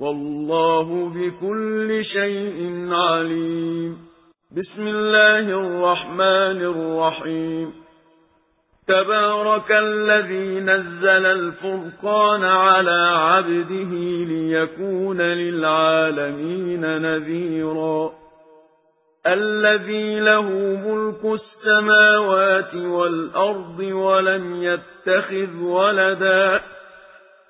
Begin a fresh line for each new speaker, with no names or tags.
والله بكل شيء عليم. بسم الله الرحمن الرحيم. تبارك الذي نزل الفرقان على عبده ليكون للعالمين نذيرا. الذي له ملك السماوات والأرض ولم يتخذ ولداً.